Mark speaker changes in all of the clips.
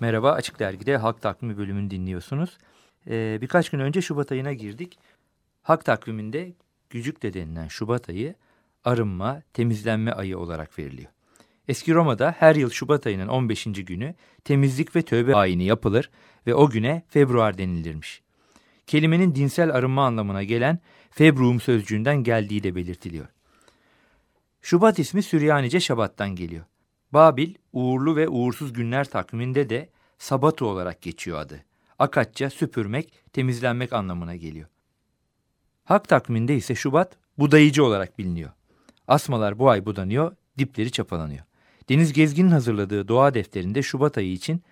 Speaker 1: Merhaba, Açık Dergi'de Halk Takvimi bölümünü dinliyorsunuz. Ee, birkaç gün önce Şubat ayına girdik. Halk takviminde Gücük'te denilen Şubat ayı arınma, temizlenme ayı olarak veriliyor. Eski Roma'da her yıl Şubat ayının 15. günü temizlik ve tövbe ayini yapılır ve o güne februar denilirmiş. Kelimenin dinsel arınma anlamına gelen februum sözcüğünden geldiği de belirtiliyor. Şubat ismi Süryanice Şabat'tan geliyor. Babil, uğurlu ve uğursuz günler takviminde de Sabatu olarak geçiyor adı. Akatça süpürmek, temizlenmek anlamına geliyor. Hak takviminde ise Şubat budayıcı olarak biliniyor. Asmalar bu ay budanıyor, dipleri çapalanıyor. Deniz Gezgin'in hazırladığı doğa defterinde Şubat ayı için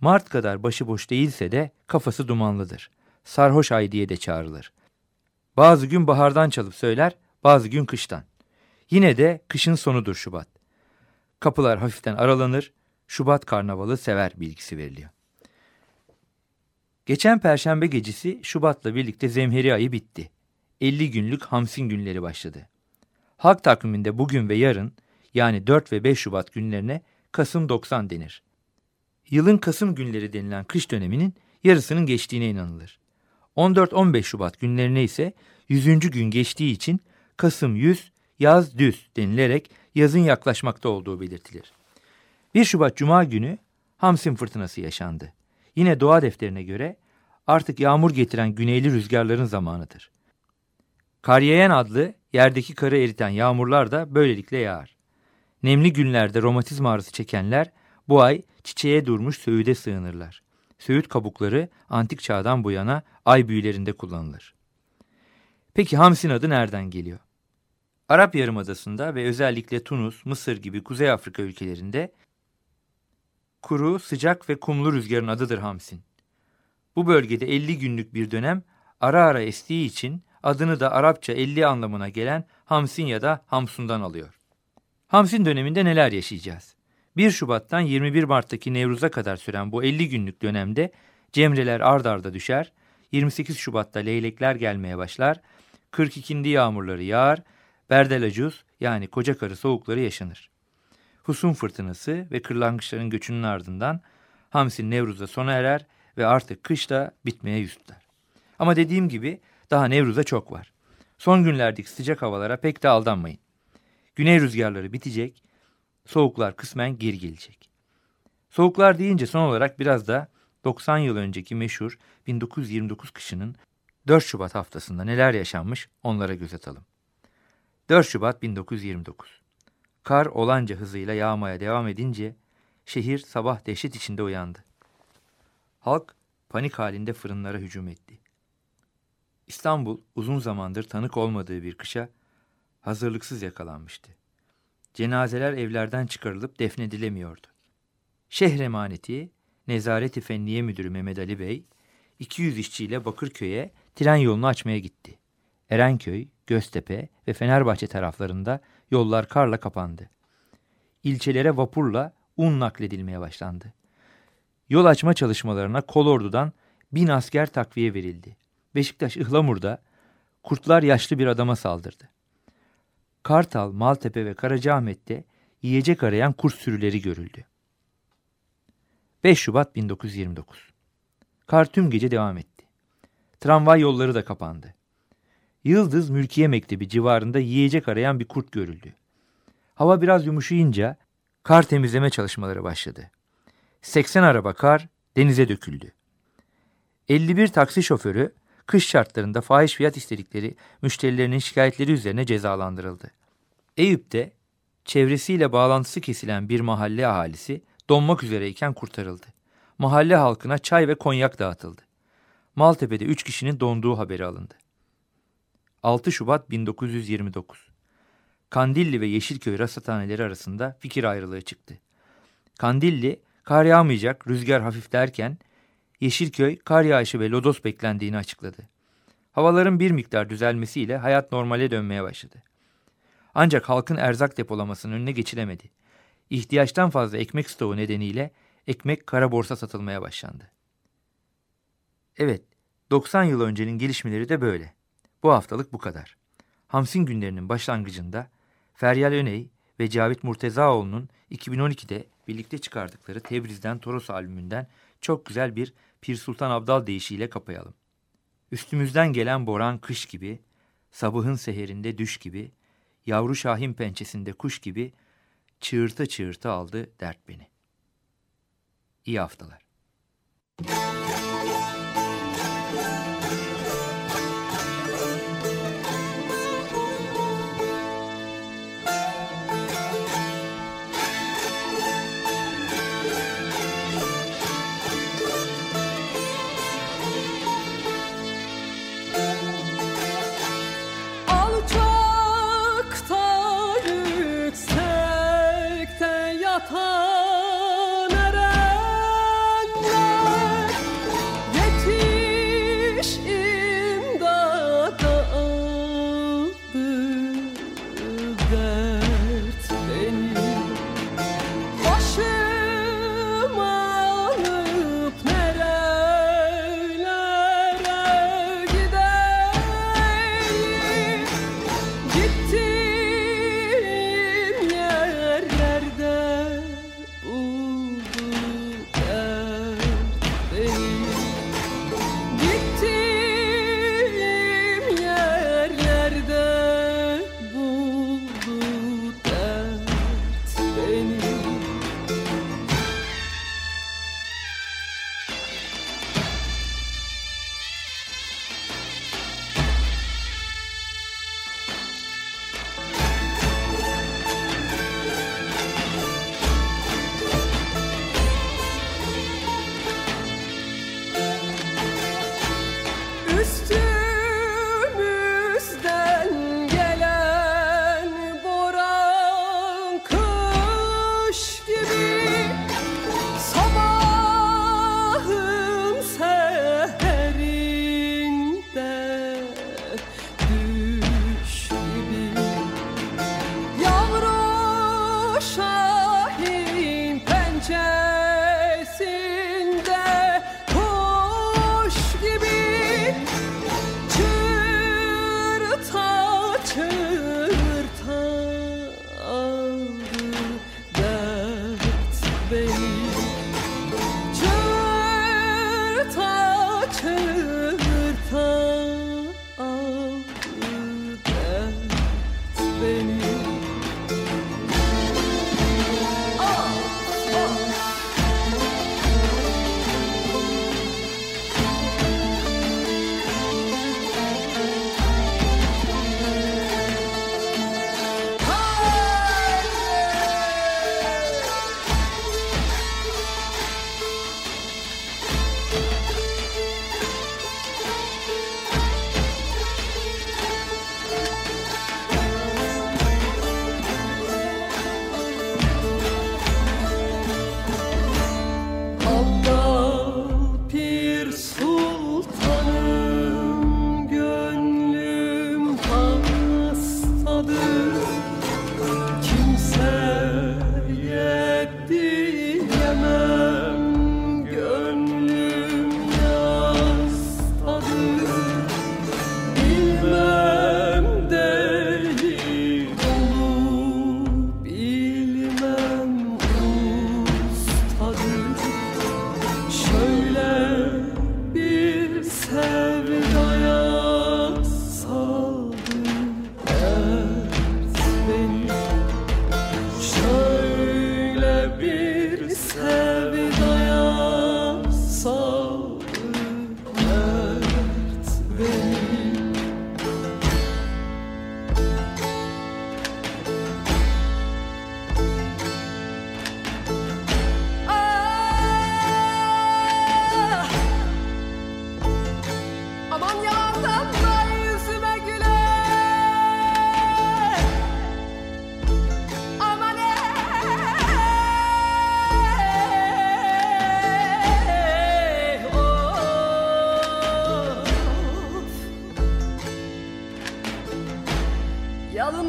Speaker 1: Mart kadar başıboş değilse de kafası dumanlıdır. Sarhoş ay diye de çağrılır. Bazı gün bahardan çalıp söyler, bazı gün kıştan. Yine de kışın sonudur Şubat. Kapılar hafiften aralanır, Şubat karnavalı sever bilgisi veriliyor. Geçen perşembe gecesi Şubat'la birlikte zemheri ayı bitti. 50 günlük Hamsin günleri başladı. Halk takviminde bugün ve yarın yani 4 ve 5 Şubat günlerine Kasım 90 denir. Yılın Kasım günleri denilen kış döneminin yarısının geçtiğine inanılır. 14-15 Şubat günlerine ise 100. gün geçtiği için Kasım 100, yaz düz denilerek yazın yaklaşmakta olduğu belirtilir. 1 Şubat Cuma günü Hamsin fırtınası yaşandı. Yine doğa defterine göre artık yağmur getiren güneyli rüzgarların zamanıdır. Karyeyen adlı yerdeki karı eriten yağmurlar da böylelikle yağar. Nemli günlerde romatizma ağrısı çekenler bu ay çiçeğe durmuş söğüde sığınırlar. Söğüt kabukları antik çağdan bu yana ay büyülerinde kullanılır. Peki Hamsin adı nereden geliyor? Arap Yarımadası'nda ve özellikle Tunus, Mısır gibi Kuzey Afrika ülkelerinde kuru, sıcak ve kumlu rüzgarın adıdır Hamsin. Bu bölgede 50 günlük bir dönem ara ara estiği için adını da Arapça 50 anlamına gelen Hamsin ya da Hamsun'dan alıyor. Hamsin döneminde neler yaşayacağız? 1 Şubat'tan 21 Mart'taki Nevruz'a kadar süren bu 50 günlük dönemde cemreler ard arda düşer, 28 Şubat'ta leylekler gelmeye başlar, 42. yağmurları yağar, berdelacuz yani koca karı soğukları yaşanır. Husun fırtınası ve kırlangıçların göçünün ardından Hamsin Nevruz'da sona erer ve artık kış da bitmeye yüz tutar. Ama dediğim gibi daha Nevruz'a çok var. Son günlerdeki sıcak havalara pek de aldanmayın. Güney rüzgarları bitecek, soğuklar kısmen geri gelecek. Soğuklar deyince son olarak biraz da 90 yıl önceki meşhur 1929 kışının 4 Şubat haftasında neler yaşanmış onlara göz atalım. 4 Şubat 1929 Kar olanca hızıyla yağmaya devam edince şehir sabah dehşet içinde uyandı. Halk panik halinde fırınlara hücum etti. İstanbul uzun zamandır tanık olmadığı bir kışa hazırlıksız yakalanmıştı. Cenazeler evlerden çıkarılıp defnedilemiyordu. Şehir emaneti Nezareti Fenniye Müdürü Mehmet Ali Bey 200 işçiyle Bakırköy'e tren yolunu açmaya gitti. Erenköy, Göztepe ve Fenerbahçe taraflarında yollar karla kapandı. İlçelere vapurla un nakledilmeye başlandı. Yol açma çalışmalarına kolordudan bin asker takviye verildi. Beşiktaş Ihlamur'da kurtlar yaşlı bir adama saldırdı. Kartal, Maltepe ve Karacaahmet'te yiyecek arayan kurt sürüleri görüldü. 5 Şubat 1929 Kar tüm gece devam etti. Tramvay yolları da kapandı. Yıldız Mülkiye Mektebi civarında yiyecek arayan bir kurt görüldü. Hava biraz yumuşayınca kar temizleme çalışmaları başladı. 80 araba kar denize döküldü. 51 taksi şoförü kış şartlarında fahiş fiyat istedikleri müşterilerinin şikayetleri üzerine cezalandırıldı. Eyüp'te çevresiyle bağlantısı kesilen bir mahalle ahalisi donmak üzereyken kurtarıldı. Mahalle halkına çay ve konyak dağıtıldı. Maltepe'de 3 kişinin donduğu haberi alındı. 6 Şubat 1929 Kandilli ve Yeşilköy rasathaneleri arasında fikir ayrılığı çıktı. Kandilli, kar yağmayacak, rüzgar hafif derken
Speaker 2: Yeşilköy kar yağışı ve lodos beklendiğini açıkladı. Havaların bir miktar düzelmesiyle hayat normale dönmeye başladı. Ancak halkın erzak depolamasının önüne geçilemedi. İhtiyaçtan fazla ekmek stoğu nedeniyle ekmek kara borsa satılmaya başlandı. Evet, 90 yıl öncenin gelişmeleri de böyle. Bu haftalık bu kadar. Hamsin günlerinin başlangıcında Feryal Öney ve Cavit Murtezaoğlu'nun 2012'de birlikte çıkardıkları Tebriz'den Toros albümünden çok güzel bir Pir Sultan Abdal deyişiyle kapayalım. Üstümüzden gelen boran kış gibi, sabahın seherinde düş gibi, yavru şahin pençesinde kuş gibi çığırta çığırta aldı dert beni. İyi haftalar.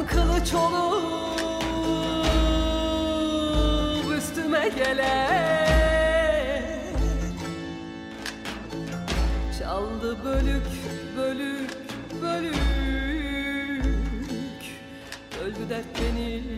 Speaker 2: Kılıç olup üstüme gelen Çaldı bölük bölük bölük. Öldü dert beni